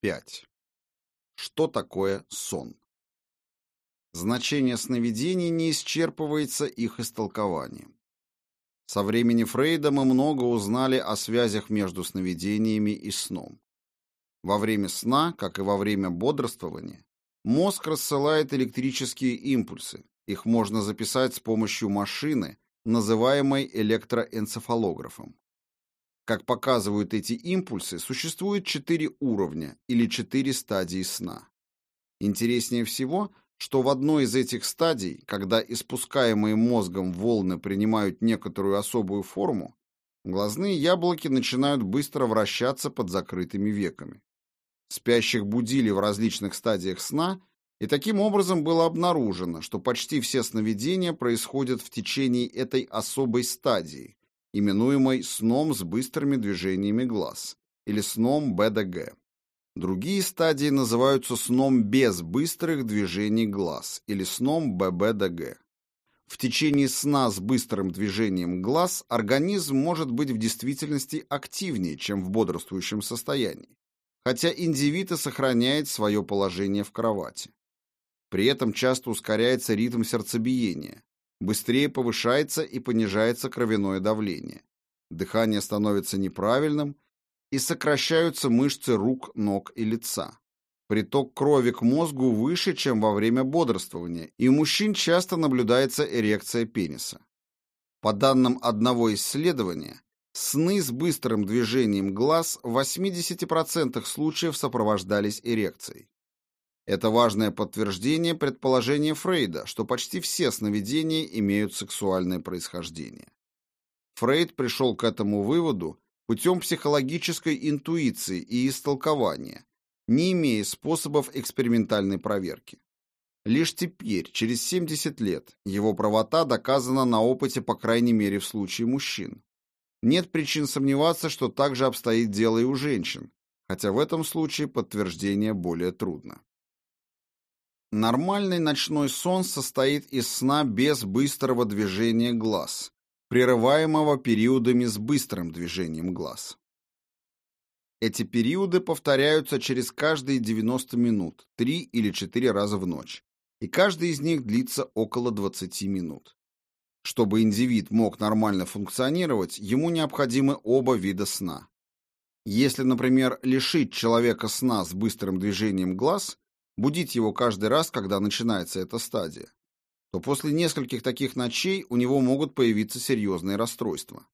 5. Что такое сон? Значение сновидений не исчерпывается их истолкованием. Со времени Фрейда мы много узнали о связях между сновидениями и сном. Во время сна, как и во время бодрствования, мозг рассылает электрические импульсы. Их можно записать с помощью машины, называемой электроэнцефалографом. Как показывают эти импульсы, существует четыре уровня или четыре стадии сна. Интереснее всего, что в одной из этих стадий, когда испускаемые мозгом волны принимают некоторую особую форму, глазные яблоки начинают быстро вращаться под закрытыми веками. Спящих будили в различных стадиях сна, и таким образом было обнаружено, что почти все сновидения происходят в течение этой особой стадии, именуемой сном с быстрыми движениями глаз или сном БДГ. Другие стадии называются сном без быстрых движений глаз или сном ББДГ. В течение сна с быстрым движением глаз организм может быть в действительности активнее, чем в бодрствующем состоянии, хотя индивид и сохраняет свое положение в кровати. При этом часто ускоряется ритм сердцебиения, Быстрее повышается и понижается кровяное давление. Дыхание становится неправильным и сокращаются мышцы рук, ног и лица. Приток крови к мозгу выше, чем во время бодрствования, и у мужчин часто наблюдается эрекция пениса. По данным одного исследования, сны с быстрым движением глаз в 80% случаев сопровождались эрекцией. Это важное подтверждение предположения Фрейда, что почти все сновидения имеют сексуальное происхождение. Фрейд пришел к этому выводу путем психологической интуиции и истолкования, не имея способов экспериментальной проверки. Лишь теперь, через 70 лет, его правота доказана на опыте, по крайней мере, в случае мужчин. Нет причин сомневаться, что так же обстоит дело и у женщин, хотя в этом случае подтверждение более трудно. Нормальный ночной сон состоит из сна без быстрого движения глаз, прерываемого периодами с быстрым движением глаз. Эти периоды повторяются через каждые 90 минут, 3 или 4 раза в ночь, и каждый из них длится около 20 минут. Чтобы индивид мог нормально функционировать, ему необходимы оба вида сна. Если, например, лишить человека сна с быстрым движением глаз – будить его каждый раз, когда начинается эта стадия, то после нескольких таких ночей у него могут появиться серьезные расстройства.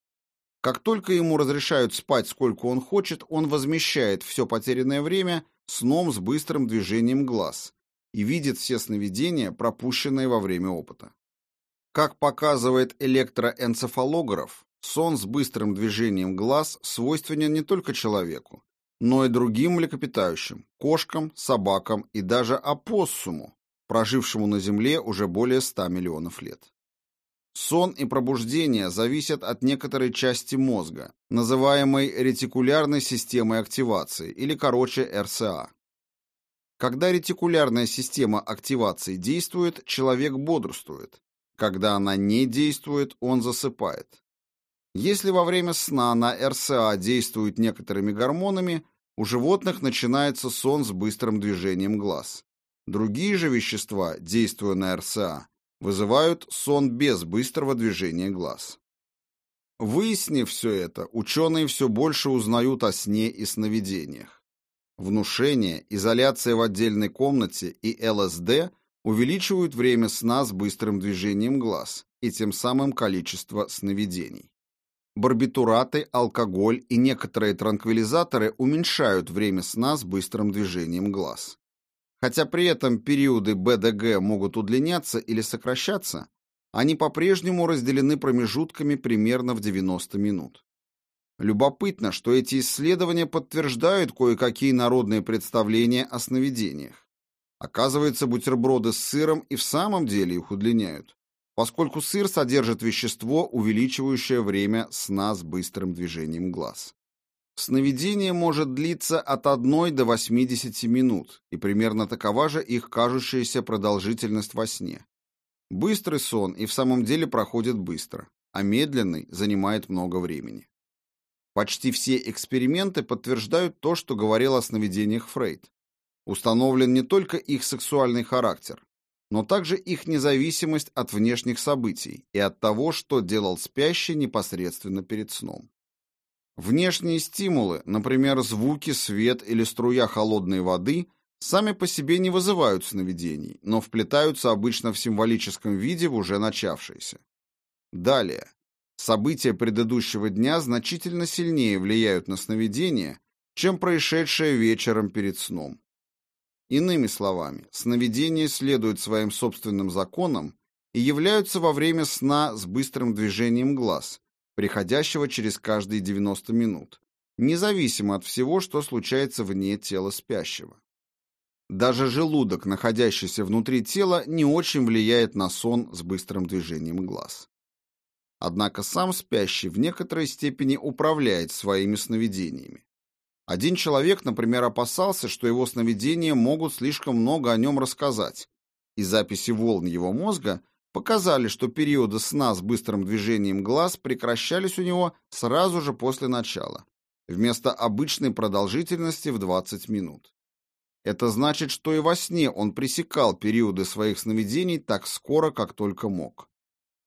Как только ему разрешают спать сколько он хочет, он возмещает все потерянное время сном с быстрым движением глаз и видит все сновидения, пропущенные во время опыта. Как показывает электроэнцефалограф, сон с быстрым движением глаз свойственен не только человеку, но и другим млекопитающим, кошкам, собакам и даже опоссуму, прожившему на Земле уже более 100 миллионов лет. Сон и пробуждение зависят от некоторой части мозга, называемой ретикулярной системой активации, или короче РСА. Когда ретикулярная система активации действует, человек бодрствует. Когда она не действует, он засыпает. Если во время сна на РСА действуют некоторыми гормонами, у животных начинается сон с быстрым движением глаз. Другие же вещества, действуя на РСА, вызывают сон без быстрого движения глаз. Выяснив все это, ученые все больше узнают о сне и сновидениях. Внушение, изоляция в отдельной комнате и ЛСД увеличивают время сна с быстрым движением глаз и тем самым количество сновидений. Барбитураты, алкоголь и некоторые транквилизаторы уменьшают время сна с быстрым движением глаз. Хотя при этом периоды БДГ могут удлиняться или сокращаться, они по-прежнему разделены промежутками примерно в 90 минут. Любопытно, что эти исследования подтверждают кое-какие народные представления о сновидениях. Оказывается, бутерброды с сыром и в самом деле их удлиняют поскольку сыр содержит вещество, увеличивающее время сна с быстрым движением глаз. Сновидение может длиться от 1 до 80 минут, и примерно такова же их кажущаяся продолжительность во сне. Быстрый сон и в самом деле проходит быстро, а медленный занимает много времени. Почти все эксперименты подтверждают то, что говорил о сновидениях Фрейд. Установлен не только их сексуальный характер, но также их независимость от внешних событий и от того, что делал спящий непосредственно перед сном. Внешние стимулы, например, звуки, свет или струя холодной воды, сами по себе не вызывают сновидений, но вплетаются обычно в символическом виде в уже начавшиеся. Далее. События предыдущего дня значительно сильнее влияют на сновидение, чем происшедшее вечером перед сном. Иными словами, сновидения следуют своим собственным законам и являются во время сна с быстрым движением глаз, приходящего через каждые 90 минут, независимо от всего, что случается вне тела спящего. Даже желудок, находящийся внутри тела, не очень влияет на сон с быстрым движением глаз. Однако сам спящий в некоторой степени управляет своими сновидениями. Один человек, например, опасался, что его сновидения могут слишком много о нем рассказать, и записи волн его мозга показали, что периоды сна с быстрым движением глаз прекращались у него сразу же после начала, вместо обычной продолжительности в 20 минут. Это значит, что и во сне он пресекал периоды своих сновидений так скоро, как только мог.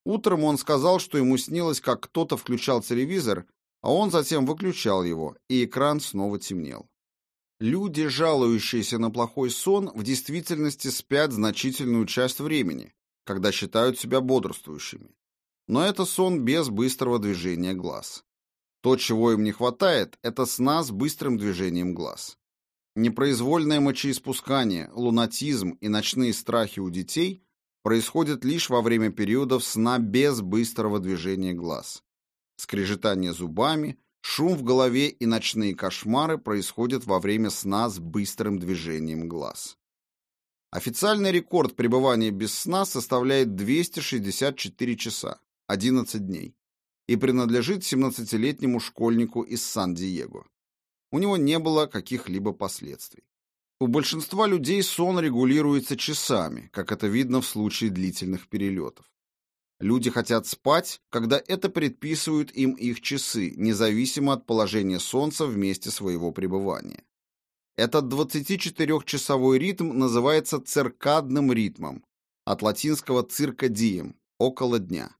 Утром он сказал, что ему снилось, как кто-то включал телевизор а он затем выключал его, и экран снова темнел. Люди, жалующиеся на плохой сон, в действительности спят значительную часть времени, когда считают себя бодрствующими. Но это сон без быстрого движения глаз. То, чего им не хватает, это сна с быстрым движением глаз. Непроизвольное мочеиспускание, лунатизм и ночные страхи у детей происходят лишь во время периодов сна без быстрого движения глаз. Скрежетание зубами, шум в голове и ночные кошмары происходят во время сна с быстрым движением глаз. Официальный рекорд пребывания без сна составляет 264 часа, 11 дней, и принадлежит 17-летнему школьнику из Сан-Диего. У него не было каких-либо последствий. У большинства людей сон регулируется часами, как это видно в случае длительных перелетов. Люди хотят спать, когда это предписывают им их часы, независимо от положения Солнца в месте своего пребывания. Этот 24-часовой ритм называется циркадным ритмом, от латинского «циркадием» – около дня.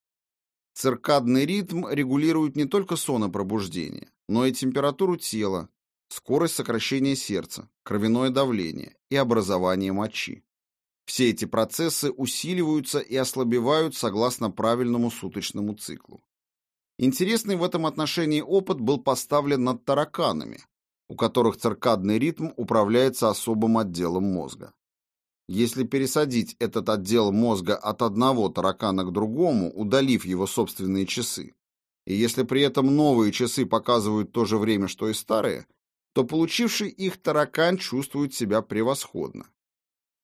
Циркадный ритм регулирует не только сон и пробуждение, но и температуру тела, скорость сокращения сердца, кровяное давление и образование мочи. Все эти процессы усиливаются и ослабевают согласно правильному суточному циклу. Интересный в этом отношении опыт был поставлен над тараканами, у которых циркадный ритм управляется особым отделом мозга. Если пересадить этот отдел мозга от одного таракана к другому, удалив его собственные часы, и если при этом новые часы показывают то же время, что и старые, то получивший их таракан чувствует себя превосходно.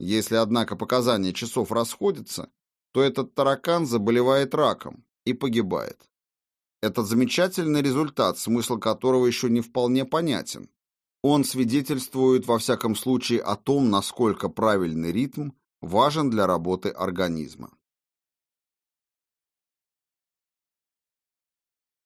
Если, однако, показания часов расходятся, то этот таракан заболевает раком и погибает. Это замечательный результат, смысл которого еще не вполне понятен. Он свидетельствует, во всяком случае, о том, насколько правильный ритм важен для работы организма.